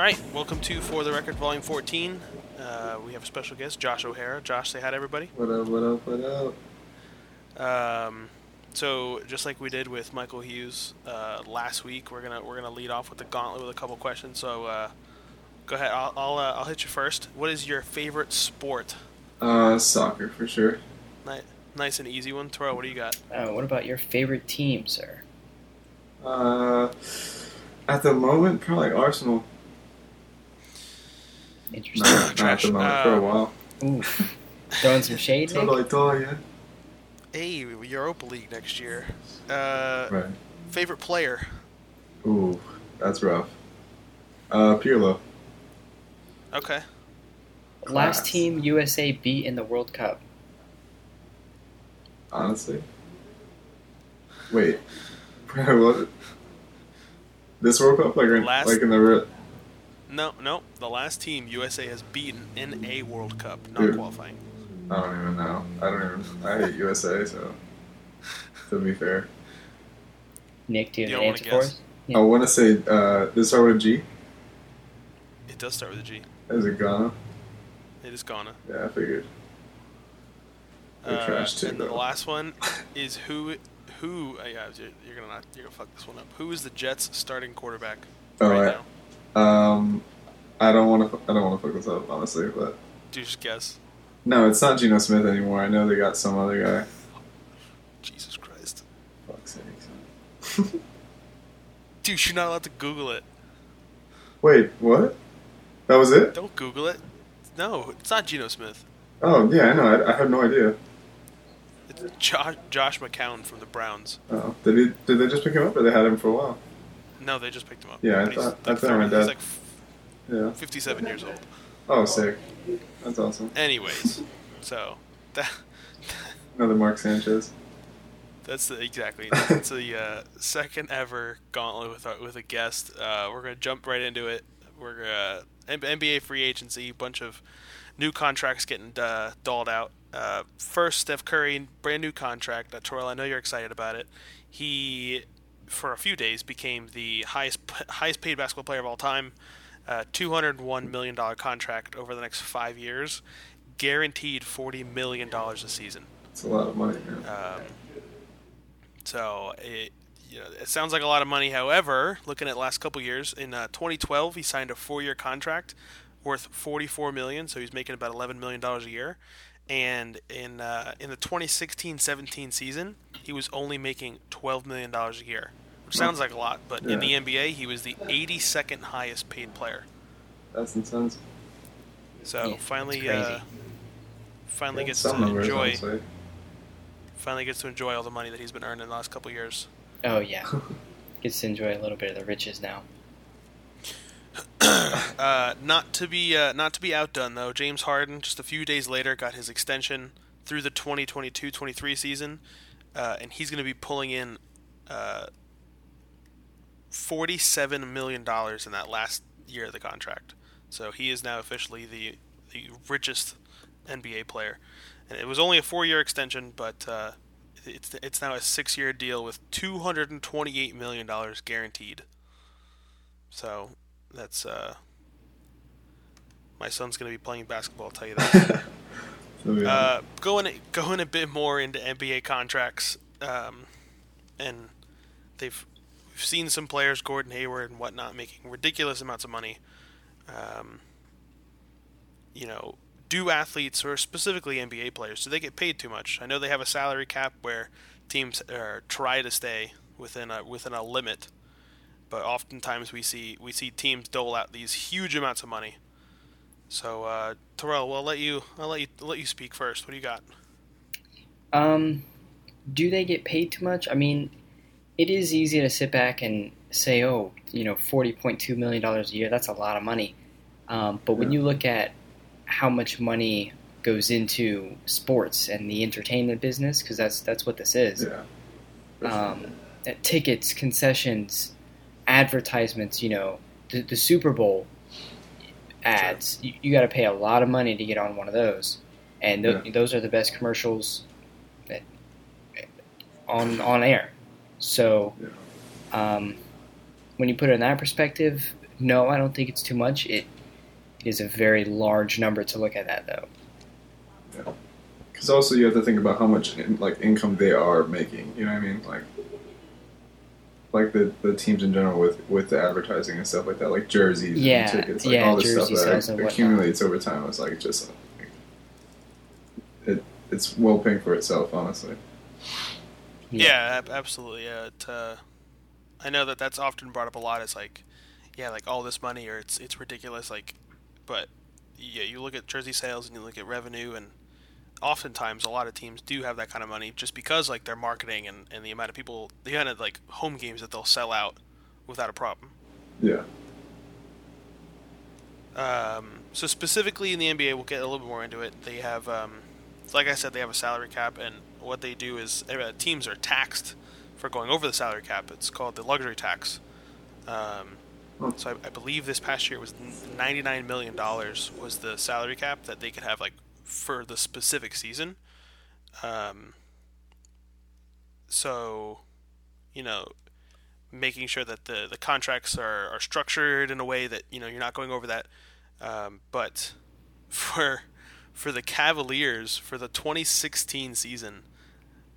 All right, welcome to For the Record Volume 14. Uh, we have a special guest, Josh O'Hara. Josh, say hi to everybody. What up, what up, what up? Um, so just like we did with Michael Hughes uh, last week, we're gonna we're gonna lead off with the gauntlet with a couple questions. So uh, go ahead. I'll I'll, uh, I'll hit you first. What is your favorite sport? Uh, soccer for sure. Ni- nice and easy one. Toro, what do you got? Uh, what about your favorite team, sir? Uh, at the moment, probably Arsenal. Interesting. Not, not at Trash. the moment, for Uh, a while. Ooh. Throwing some shade, Nick? Totally thought, yeah. Hey, Europa League next year. Uh, Right. favorite player? Ooh, that's rough. Uh, Pirlo. Okay. Last Class. team USA beat in the World Cup. Honestly. Wait. what? This World Cup, like, in- Last- like in the re- No, no. The last team USA has beaten in a World Cup, not Dude. qualifying. I don't even know. I don't even. I hate USA, so to be fair, Nick, do you You have an wanna answer for guess? us? I want to say uh, this start with a G. It does start with a G. Is it Ghana? It is Ghana. Yeah, I figured. They're Uh, trash too, and then the last one is who who uh, yeah you're, you're gonna not you're gonna fuck this one up. Who is the Jets starting quarterback Oh, right I- now? Um, I don't want to. I don't want to fuck this up, honestly. But Do you just guess? no, it's not Geno Smith anymore. I know they got some other guy. Jesus Christ, Fuck's sake. dude, you're not allowed to Google it. Wait, what? That was it? Don't Google it. No, it's not Geno Smith. Oh yeah, I know. I, I have no idea. It's Josh, Josh McCown from the Browns. Oh, did he? Did they just pick him up, or they had him for a while? No, they just picked him up. Yeah, I thought- I thought my 30 he's dad- like f- Yeah. 57 years old. Oh, sick. That's awesome. Anyways, so that Another Mark Sanchez. That's the, exactly. That's the uh, second ever gauntlet with our, with a guest. Uh, we're gonna jump right into it. We're gonna NBA free agency, bunch of new contracts getting uh, dolled out. Uh, first, Steph Curry, brand new contract. Uh, Terrell, I know you're excited about it. He, for a few days, became the highest highest paid basketball player of all time. Uh, Two hundred one million dollar contract over the next five years, guaranteed forty million dollars a season. It's a lot of money. Um, so it you know, it sounds like a lot of money. However, looking at last couple years, in uh, 2012 he signed a four-year contract worth 44 million, so he's making about 11 million dollars a year. And in uh, in the 2016-17 season, he was only making 12 million dollars a year, which sounds like a lot, but in the NBA he was the 82nd highest paid player. That's intense. So Yeah, finally, uh, finally Yeah, gets to enjoy finally gets to enjoy all the money that he's been earning in the last couple years. Oh, yeah. Gets to enjoy a little bit of the riches now. Uh, not to be uh, not to be outdone though. James Harden just a few days later got his extension through the 2022-23 season, uh, and he's going to be pulling in uh, 47 million dollars in that last year of the contract. So he is now officially the the richest NBA player, and it was only a four-year extension, but uh, it's it's now a six-year deal with 228 million dollars guaranteed. So that's uh my son's going to be playing basketball, I'll tell you that. So, yeah. uh, going going a bit more into NBA contracts, um, and they've we've seen some players, Gordon Hayward and whatnot, making ridiculous amounts of money. Um, you know, do athletes or specifically NBA players do they get paid too much? I know they have a salary cap where teams uh, try to stay within a within a limit, but oftentimes we see we see teams dole out these huge amounts of money. So, uh, Terrell, well, I'll let you I'll let you I'll let you speak first. What do you got? Um, do they get paid too much? I mean, it is easy to sit back and say, oh, you know, $40.2 million a year, that's a lot of money. Um, but when you look at how much money goes into sports and the entertainment business, because that's, that's what this is, yeah. Um, tickets, concessions, advertisements, you know, the, the Super Bowl ads, you, you got to pay a lot of money to get on one of those. And th- Yeah. those are the best commercials that, on on air. So, um, when you put it in that perspective, no, I don't think it's too much. It, it is a very large number to look at that though. Because also you have to think about how much in, like income they are making. You know what I mean? Like, like the, the teams in general with with the advertising and stuff like that, like jerseys Yeah, and tickets, like yeah, all the stuff that accumulates over time. It's like just like, it it's well paying for itself, honestly. Yeah. Yeah, absolutely. Yeah, it, uh, I know that that's often brought up a lot. It's like, yeah, like all this money, or it's it's ridiculous. Like, but yeah, you look at jersey sales and you look at revenue, and oftentimes a lot of teams do have that kind of money just because like their marketing and, and the amount of people, the amount of like home games that they'll sell out without a problem. Yeah. Um, so specifically in the NBA, we'll get a little bit more into it. They have, um, like I said, they have a salary cap, and what they do is uh, teams are taxed for going over the salary cap. It's called the luxury tax. Um, so I, I believe this past year was ninety nine million dollars was the salary cap that they could have like for the specific season. Um, so, you know, making sure that the, the contracts are, are structured in a way that you know you're not going over that. Um, but for for the Cavaliers for the 2016 season,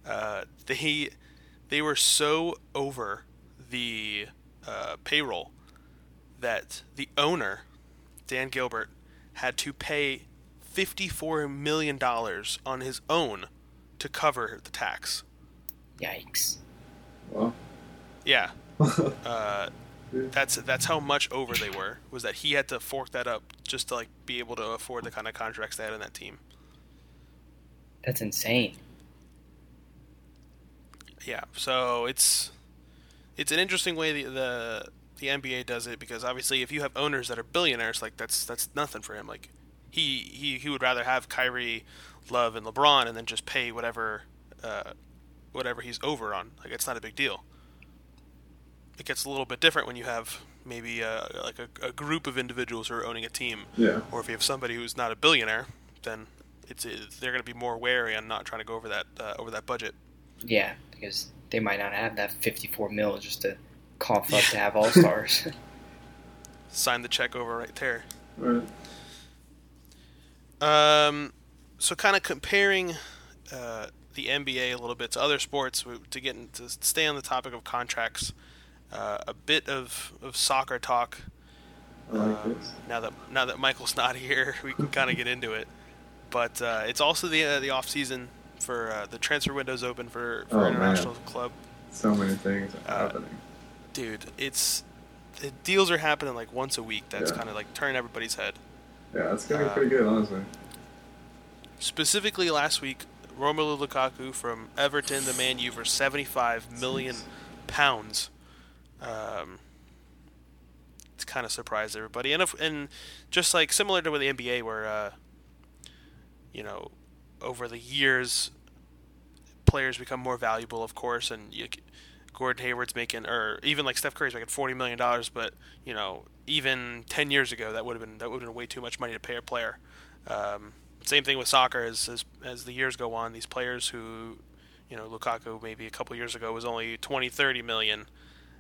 uh, they they were so over the uh, payroll that the owner Dan Gilbert had to pay 54 million dollars on his own to cover the tax. Yikes. Well. Yeah. Uh, that's that's how much over they were. Was that he had to fork that up just to like be able to afford the kind of contracts they had in that team. That's insane. Yeah. So it's it's an interesting way the the the NBA does it because obviously if you have owners that are billionaires, like that's that's nothing for him. Like he he, he would rather have Kyrie, Love, and LeBron, and then just pay whatever uh, whatever he's over on. Like it's not a big deal. It gets a little bit different when you have maybe a, like a, a group of individuals who are owning a team, Yeah. or if you have somebody who's not a billionaire, then it's they're going to be more wary on not trying to go over that uh, over that budget. Yeah, because they might not have that 54 mil just to cough up to have all stars. Sign the check over right there. Right. Um, so kind of comparing uh, the NBA a little bit to other sports to get into stay on the topic of contracts. Uh, a bit of, of soccer talk. Um, now that now that Michael's not here, we can kind of get into it. But uh, it's also the uh, the off season for uh, the transfer windows open for, for Oh, man. international club. So many things are uh, happening. Dude, it's the deals are happening like once a week. That's Yeah. kind of like turning everybody's head. Yeah, it's getting uh, pretty good, honestly. Specifically, last week, Romelu Lukaku from Everton, the Man U, for 75 million pounds. Um, it's kind of surprised everybody, and if, and just like similar to with the NBA, where uh, you know, over the years, players become more valuable, of course, and you, Gordon Hayward's making, or even like Steph Curry's making 40 million dollars, but you know, even 10 years ago, that would have been that would have been way too much money to pay a player. Um, same thing with soccer as, as as the years go on these players who you know Lukaku maybe a couple years ago was only 20 30 million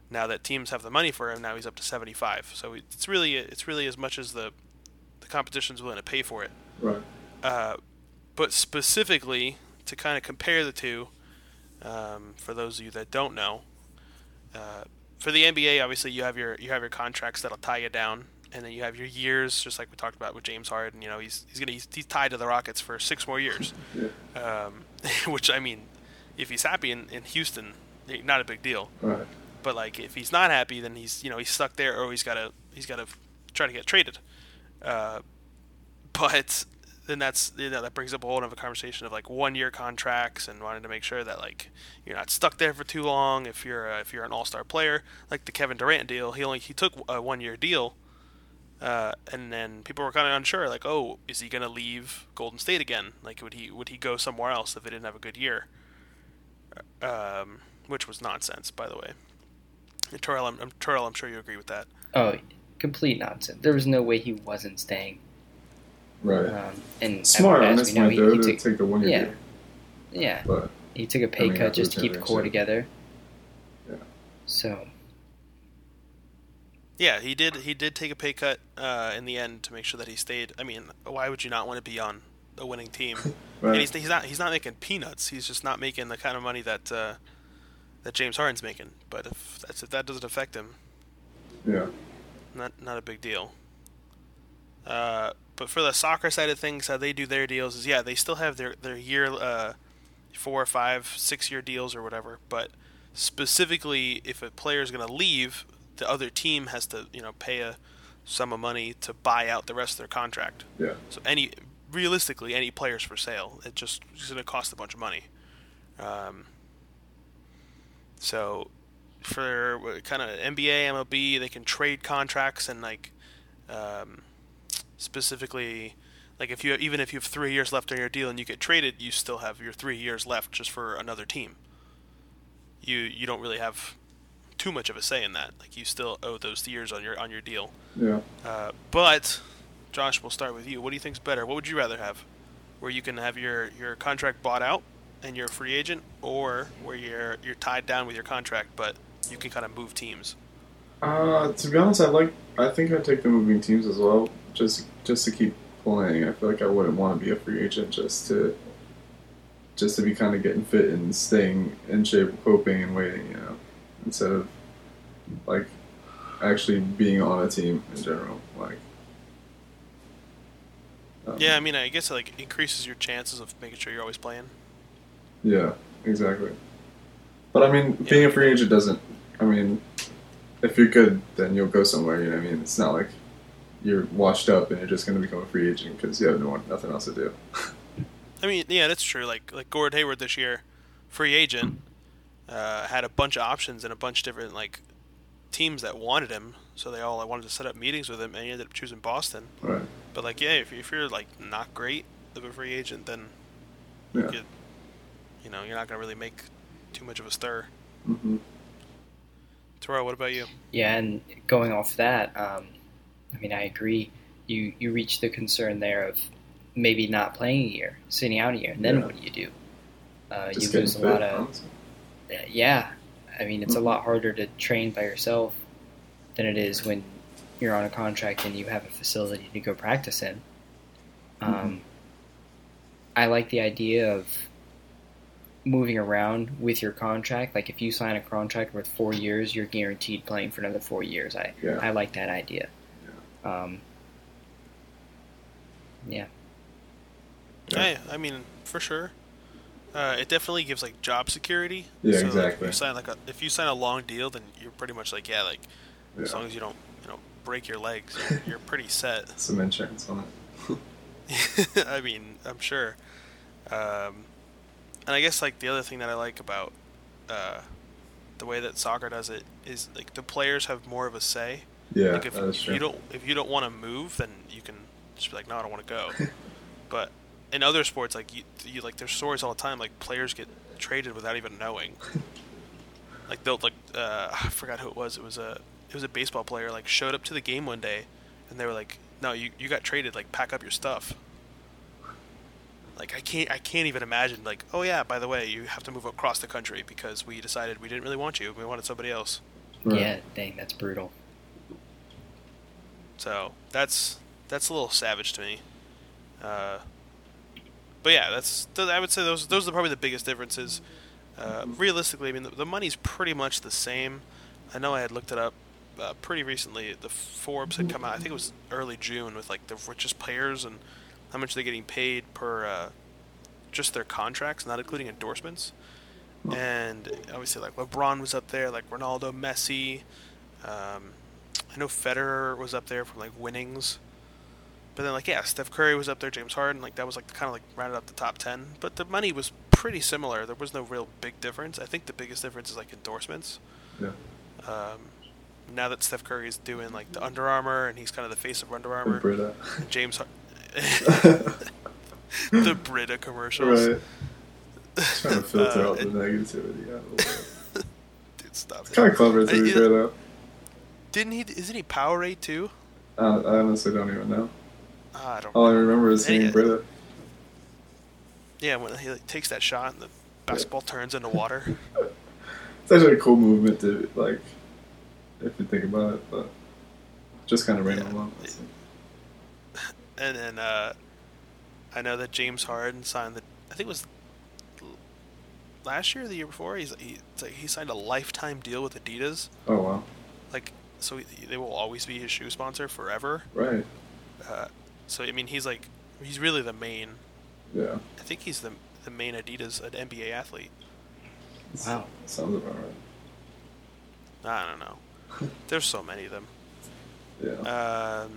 now that teams have the money for him now he's up to 75 so it's really it's really as much as the the competition's willing to pay for it Right. uh, but specifically to kind of compare the two um, for those of you that don't know uh, for the NBA obviously you have your you have your contracts that'll tie you down and then you have your years just like we talked about with James Harden you know he's he's gonna he's, he's tied to the Rockets for six more years Yeah. um, which I mean if he's happy in, in Houston eh, not a big deal Right. but like if he's not happy then he's you know he's stuck there or he's got to he's got to try to get traded uh, but then that's you know that brings up a whole other conversation of like one year contracts and wanting to make sure that like you're not stuck there for too long if you're uh, if you're an all-star player. Like the Kevin Durant deal he only he took a one year deal uh, and then people were kind of unsure like oh is he gonna leave Golden State again? Like would he would he go somewhere else if they didn't have a good year? Um, which was nonsense by the way. Terrell I'm, I'm Terrell I'm sure you agree with that. Oh, complete nonsense. There was no way he wasn't staying. Right. Um, and Smart on as this we point, though, to take the one year yeah. deal. yeah, But he took a pay I mean, cut just to keep the core generation. together. Yeah. So, Yeah, he did. He did take a pay cut uh, in the end to make sure that he stayed. I mean, why would you not want to be on a winning team? Right. And he's, he's not. He's not making peanuts. He's just not making the kind of money that uh, that James Harden's making. But if that's if that doesn't affect him, yeah. not not a big deal. Uh, but for the soccer side of things, how they do their deals is yeah, they still have their their year, uh, six year deals or whatever. But specifically, if a player is going to leave, the other team has to you know pay a sum of money to buy out the rest of their contract. Yeah. So any realistically, any players for sale, it just it's going to cost a bunch of money. Um, so for kind of NBA, MLB, they can trade contracts and like um, specifically like if you even if you have three years left on your deal and you get traded, you still have your three years left just for another team. You you don't really have too much of a say in that. Like you still owe those years on your on your deal. Yeah. Uh, but Josh, we'll start with you. What do you think's better? What would you rather have? Where you can have your, your contract bought out and you're a free agent, or where you're you're tied down with your contract, but you can kind of move teams. Uh, to be honest, I like. I think I'd take the moving teams as well, just just to keep playing. I feel like I wouldn't want to be a free agent just to just to be kind of getting fit and staying in shape, hoping and waiting. You know, instead of like actually being on a team in general. Like, um, Yeah, I mean, I guess it, like increases your chances of making sure you're always playing. Yeah, exactly. But I mean, being a free agent doesn't. I mean, if you're good, then you'll go somewhere. You know what I mean? It's not like you're washed up and you're just going to become a free agent because you have no one, nothing else to do. I mean, yeah, that's true. Like like Gordon Hayward this year, free agent, uh, had a bunch of options and a bunch of different like teams that wanted him. So they all wanted to set up meetings with him, and he ended up choosing Boston. right. But like, yeah, if, if you're like not great of a free agent, then Yeah. you could, you know, you're not gonna really make too much of a stir. hmm Toro, what about you? Yeah, and going off that, um, I mean, I agree. You you reach the concern there of maybe not playing a year, sitting out a year, and then Yeah. what do you do? Uh, you lose a fit. lot of honestly. yeah. I mean, it's a Mhm. lot harder to train by yourself than it is when you're on a contract and you have a facility to go practice in. Um, I like the idea of moving around with your contract. Like if you sign a contract with four years, you're guaranteed playing for another four years. I Yeah. I like that idea. Um, yeah. Yeah. Hey, I mean, for sure. Uh, it definitely gives like job security. Yeah, so, like, exactly. if you sign like a, if you sign a long deal, then you're pretty much like yeah, like as long as you don't you know break your legs, you're, you're pretty set. Some insurance on it. I mean, I'm sure. Um, and I guess like the other thing that I like about uh, the way that soccer does it is like the players have more of a say. Yeah, like if, that is if true. you don't if you don't want to move, then you can just be like, no, I don't want to go. but in other sports, like you, you like there's stories all the time, like players get traded without even knowing. like they'll like uh, I forgot who it was. It was a it was a baseball player. Like showed up to the game one day, and they were like, no, you you got traded. Like pack up your stuff. Like I can't I can't even imagine. Like oh yeah, by the way, you have to move across the country because we decided we didn't really want you. We wanted somebody else. Right. Yeah. Dang, that's brutal. So that's that's a little savage to me. Uh, but yeah, that's I would say those those are probably the biggest differences. Uh, realistically, I mean the, the money's pretty much the same. I know I had looked it up uh, pretty recently. The Forbes had come out. I think it was early June with like the richest players and how much they're getting paid per uh, just their contracts, not including endorsements. And obviously, like LeBron was up there, like Ronaldo, Messi. Um, I know Federer was up there from like winnings, but then like yeah, Steph Curry was up there, James Harden, like that was like kind of like rounded up the top ten. But the money was pretty similar. There was no real big difference. I think the biggest difference is like endorsements. Yeah. Um, now that Steph Curry is doing like the Under Armour and he's kind of the face of Under Armour, Brita. James Har- the Brita commercials. right. Trying to filter Uh, out the negativity. Yeah, a little bit. Dude, stop. Kind of clever to be fair, though. Didn't he? Isn't he Powerade too? Uh, I honestly don't even know. Ah, I don't. All I remember is Yeah, seeing yeah. Yeah, when he like, takes that shot and the basketball turns into water. It's actually a cool movement to like, if you think about it. But just kind of random Yeah. along. And then uh, I know that James Harden signed the. I think it was last year, or the year before. He's he, like he signed a lifetime deal with Adidas. Oh wow, Like so, they will always be his shoe sponsor forever. right? Uh, so I mean, he's like he's really the main. Yeah. I think he's the the main Adidas an NBA athlete. Wow. Sounds about right. I don't know. There's so many of them. Yeah. Um,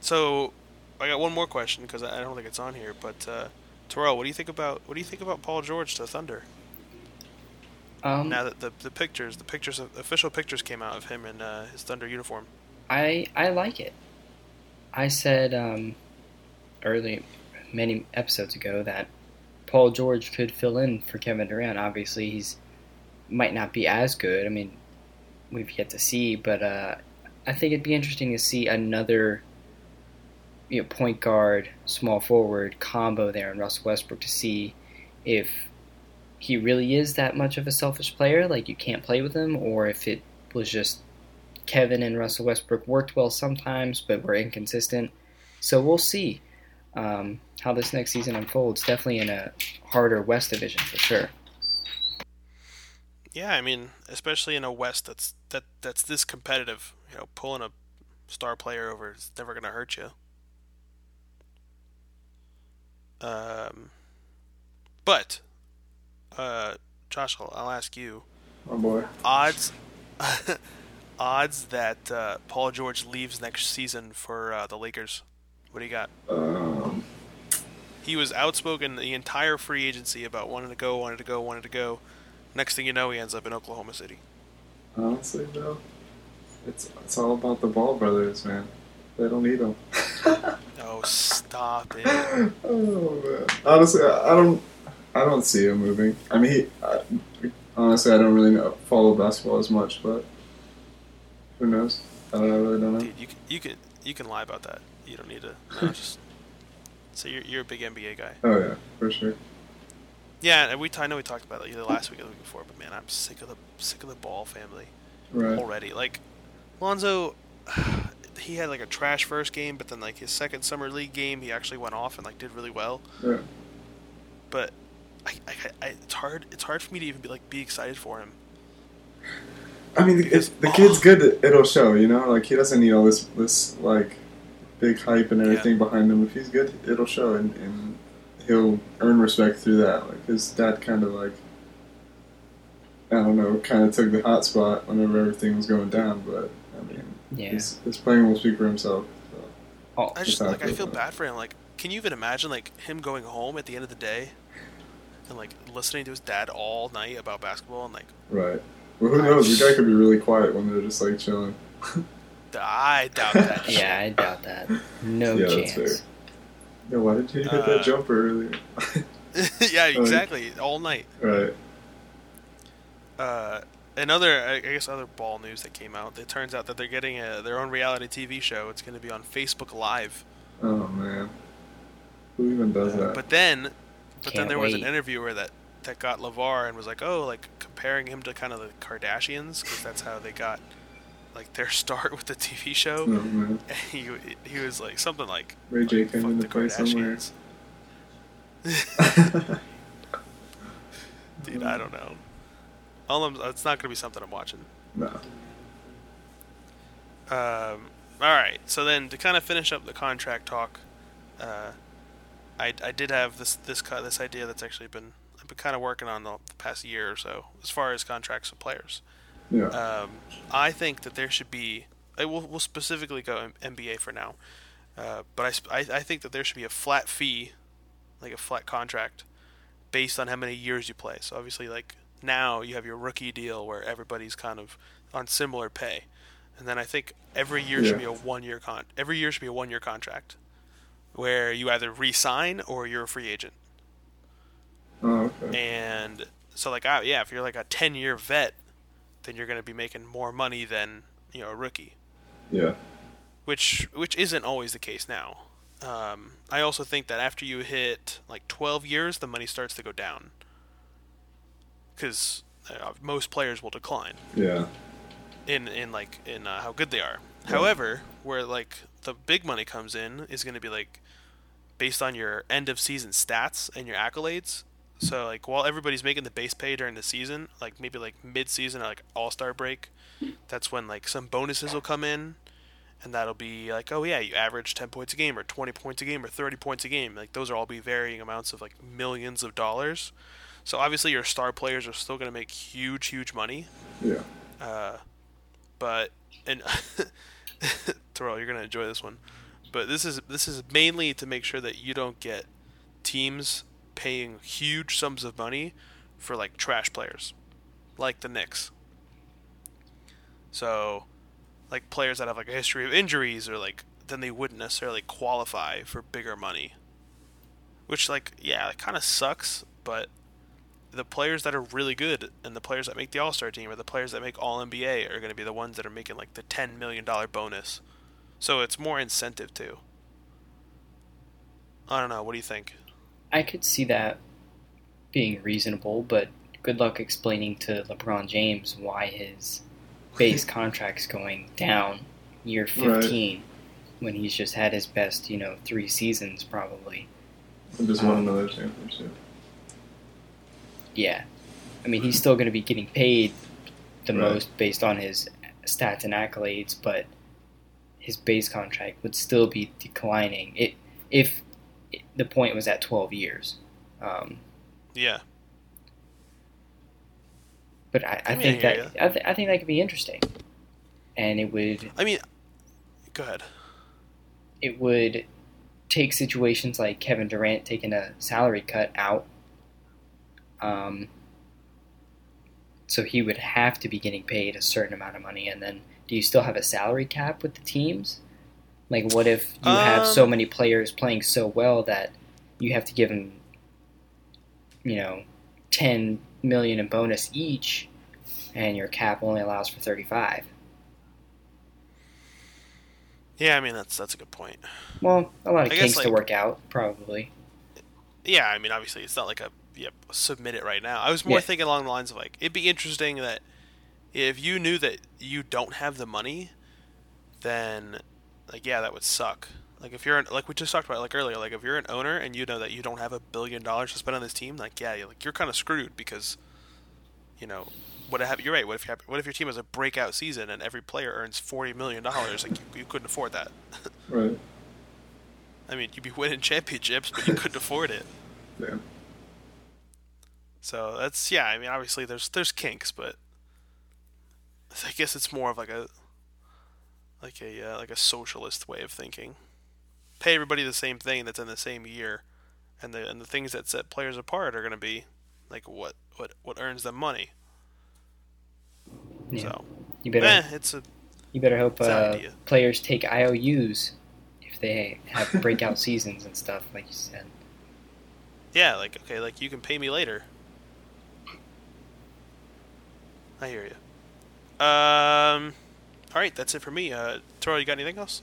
so I got one more question because I I don't think it's on here. But uh, Terrell, what do you think about what do you think about Paul George to Thunder? Um, now that the the pictures, the pictures, official pictures came out of him in uh, his Thunder uniform. I I like it. I said um, early, many episodes ago that Paul George could fill in for Kevin Durant. Obviously, he's might not be as good. I mean, we've yet to see, but uh, I think it'd be interesting to see another you know, point guard, small forward combo there in Russell Westbrook to see if he really is that much of a selfish player, like you can't play with him, or if it was just Kevin and Russell Westbrook worked well sometimes, but were inconsistent. So we'll see um, how this next season unfolds. Definitely in a harder West division for sure. Yeah, I mean, especially in a West that's that that's this competitive. You know, pulling a star player over is never going to hurt you. Um, but, uh, Josh, I'll, I'll ask you Oh boy. odds odds that uh, Paul George leaves next season for uh, the Lakers. What do you got? Um, He was outspoken the entire free agency about wanting to go, wanted to go, wanted to go. Next thing you know, he ends up in Oklahoma City. honestly though, it's it's all about the Ball brothers, man. They don't need them. Oh, stop it! oh man. Honestly, I I don't, I don't see him moving. I mean, he, I, honestly, I don't really know, follow basketball as much, but who knows? I don't. I really don't know. Dude, you can you can you can lie about that. You don't need to. No, just so you're you're a big NBA guy. Oh yeah, for sure. Yeah, and we I know we talked about it either last week or the week before, but man, I'm sick of the sick of the Ball family Right. already. Like Lonzo, he had like a trash first game, but then like his second summer league game, he actually went off and like did really well. Yeah. But I, I, I it's hard it's hard for me to even be like be excited for him. I mean, Because- if the kid's oh. good, it'll show. You know, like he doesn't need all this this like big hype and everything behind him. If he's good, it'll show, and, and he'll earn respect through that. Like his dad, kind of like I don't know, kind of took the hot spot whenever everything was going down. But I mean, Yeah. his, his playing will speak for himself. So. Oh, I just like I feel feel about it. bad for him. Like, can you even imagine like him going home at the end of the day and like listening to his dad all night about basketball and like Right. Well, who knows? The guy could be really quiet when they're just like chilling. I doubt that. yeah, I doubt that. No Yeah, that's fair. chance. Yeah, why did you hit Uh, that jumper earlier? yeah, exactly. All night. right. Uh, another, I guess, other ball news that came out. It turns out that they're getting a, their own reality TV show. It's going to be on Facebook Live. Oh man. Who even does Uh, that? but then, but then Can't there was an wait. interviewer that that got Lavar and was like, oh, like comparing him to kind of the Kardashians because that's how they got like their start with the TV show. man. And he he was like something like Ray J like, came "Fuck into the play somewhere. Kardashians." Dude, I don't know. All I'm, it's not gonna be something I'm watching. no. Um, all right. So then, to kind of finish up the contract talk, uh, I, I did have this this this idea that's actually been I've been kind of working on the, the past year or so as far as contracts of players. Yeah. Um, I think that there should be. I will we'll specifically go NBA for now, uh, but I, I I think that there should be a flat fee, like a flat contract, based on how many years you play. So obviously, like now you have your rookie deal where everybody's kind of on similar pay, and then I think every year should be a one year con. Every year should be a one year contract, where you either re-sign or you're a free agent. oh, okay. And so, like, I, yeah, if you're like a 10 year vet, then you're going to be making more money than, you know, a rookie, Yeah. which which isn't always the case now. Um, I also think that after you hit like 12 years, the money starts to go down because uh, most players will decline Yeah. in in like in uh, how good they are. However, where like the big money comes in is going to be like based on your end of season stats and your accolades. So like while everybody's making the base pay during the season, like maybe like mid season or like All Star break, that's when like some bonuses will come in, and that'll be like oh yeah you average ten points a game or twenty points a game or thirty points a game. Like those are all be varying amounts of like millions of dollars. So obviously your star players are still going to make huge huge money. Yeah. Uh, but and Terrell, you're gonna enjoy this one. But this is this is mainly to make sure that you don't get teams paying huge sums of money for like trash players, like the Knicks. So, like players that have like a history of injuries, or like then they wouldn't necessarily qualify for bigger money. Which, like, yeah, it kind of sucks, but the players that are really good and the players that make the All Star team or the players that make All NBA are going to be the ones that are making like the ten million dollar bonus. So it's more incentive to. I don't know. What do you think? I could see that being reasonable, but good luck explaining to LeBron James why his base contract's going down year 15 right. when he's just had his best, you know, three seasons probably. And just won um, another championship. Yeah. I mean, he's still going to be getting paid the right. most based on his stats and accolades, but his base contract would still be declining it, if the point was at 12 years. Um, yeah. But I, I, I think that I, th- I think that could be interesting, and it would. I mean, go ahead. It would take situations like Kevin Durant taking a salary cut out. Um, so he would have to be getting paid a certain amount of money, and then do you still have a salary cap with the teams? Like, what if you um, have so um, many players playing so well that you have to give them, you know, ten million in bonus each, and your cap only allows for thirty-five? Yeah, I mean that's that's a good point. Well, a lot of I kinks like, to work out, probably. Yeah, I mean, obviously, it's not like a yep submit it right now. I was more yeah. thinking along the lines of like it'd be interesting that if you knew that you don't have the money, then like yeah, that would suck. Like if you're an, like we just talked about like earlier, like if you're an owner and you know that you don't have a billion dollars to spend on this team, like yeah, you're, like you're kind of screwed because you know what have you're right. What if you have, what if your team has a breakout season and every player earns forty million dollars? Like you, you, couldn't afford that. right. I mean, you'd be winning championships, but you couldn't afford it. Yeah. So that's yeah. I mean, obviously there's there's kinks, but I guess it's more of like a like a uh, like a socialist way of thinking. Pay everybody the same thing that's in the same year, and the and the things that set players apart are going to be like what what what earns them money. Yeah. So you better eh, it's a you better hope uh, players take IOUs if they have breakout seasons and stuff like you said. Yeah, like okay, like you can pay me later. I hear you. Um, all right, that's it for me. Uh, Toro, you got anything else?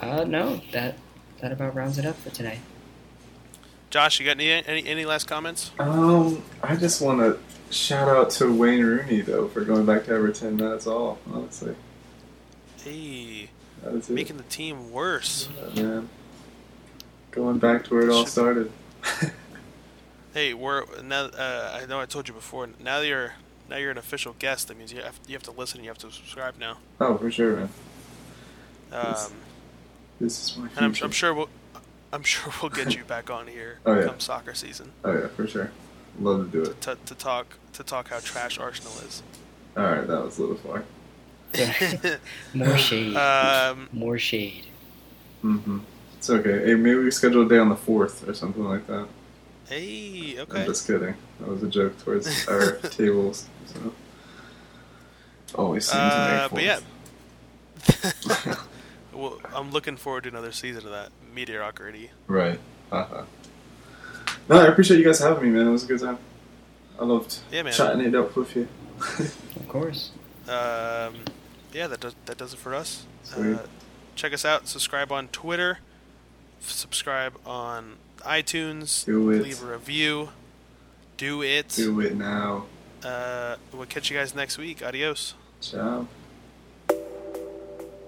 Uh, no. That that about rounds it up for today. Josh, you got any any, any last comments? Um, I just want to shout out to Wayne Rooney though for going back to Everton. That's all, honestly. Hey, that making the team worse. Yeah, man, going back to where it all started. hey, we're now. Uh, I know I told you before. Now that you're now you're an official guest. That means you have you have to listen. You have to subscribe now. Oh, for sure, man. Um, this, this is my. And I'm, I'm, sure we'll. I'm sure we'll get you back on here oh, yeah. come soccer season. Oh yeah, for sure. Love to do it. To, to talk to talk how trash Arsenal is. All right, that was a little far. More shade. Um, More shade. Mm-hmm. It's okay. Hey, maybe we schedule a day on the fourth or something like that. Hey, okay. I'm just kidding. That was a joke towards our tables. So. Always seem uh, But yeah. well, I'm looking forward to another season of that mediocrity. Right. Uh-huh. No, I appreciate you guys having me, man. It was a good time. I loved yeah, man. chatting it up with you. of course. Um, yeah, that does that does it for us. Uh, check us out. Subscribe on Twitter. Subscribe on iTunes. Do it. Leave a review. Do it. Do it now. Uh, we'll catch you guys next week. Adios. Ciao.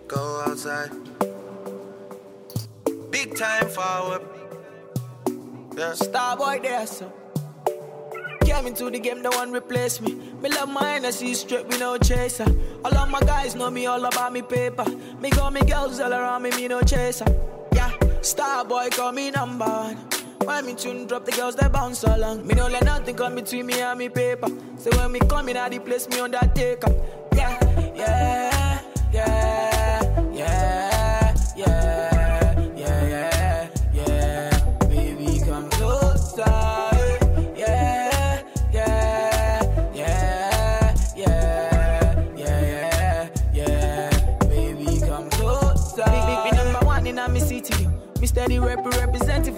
go outside. Big time forward. Yeah. Star boy there, so. Came into the game, no one replace me. Me love my energy straight with no chaser. All of my guys know me all about me paper. Me got me girls all around me, me no chaser. Star boy call me number one. When me tune drop, the girls they bounce along. Me don't let nothing come between me and me paper. So when me come in, at the place me undertaker. Yeah, yeah, yeah,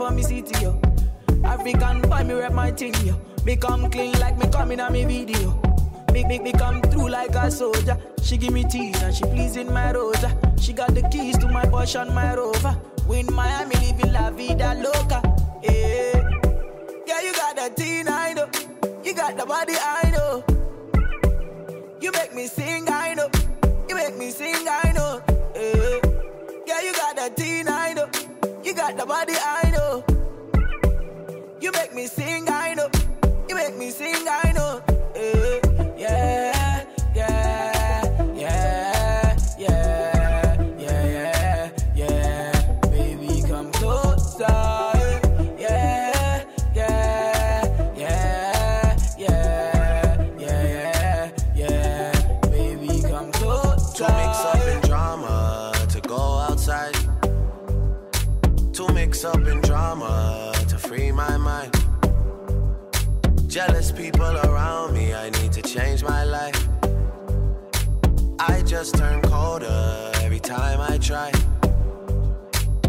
for me city, yo. African boy, me rep my thing, yo. Me come clean like me coming on me video. Make, make me come through like a soldier. She give me tea and she pleasing my rosa. She got the keys to my Porsche and my Rover. We in Miami living la vida loca. Yeah, yeah, you got the teen, I know. You got the body, I know. You make me sing, I know. You make me sing, I know. You got the body, I know. You make me sing, I know. You make me sing, I know. Yeah, yeah, yeah, yeah, yeah, yeah, yeah, yeah. Baby, come closer. Yeah, yeah, yeah, yeah, yeah, yeah, yeah. Baby, come closer. To mix up in up in drama, to free my mind. Jealous people around me, I need to change my life. I just turn colder every time I try.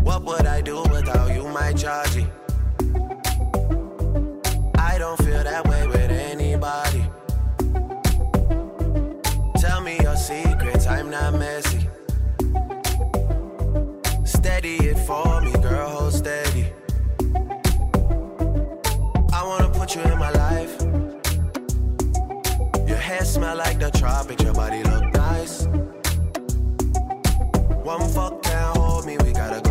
What would I do without you, my Georgie? I don't feel that way with anybody. Tell me your secrets, I'm not messy. Smell like the tropics, your body look nice. One fuck can't hold me, we gotta go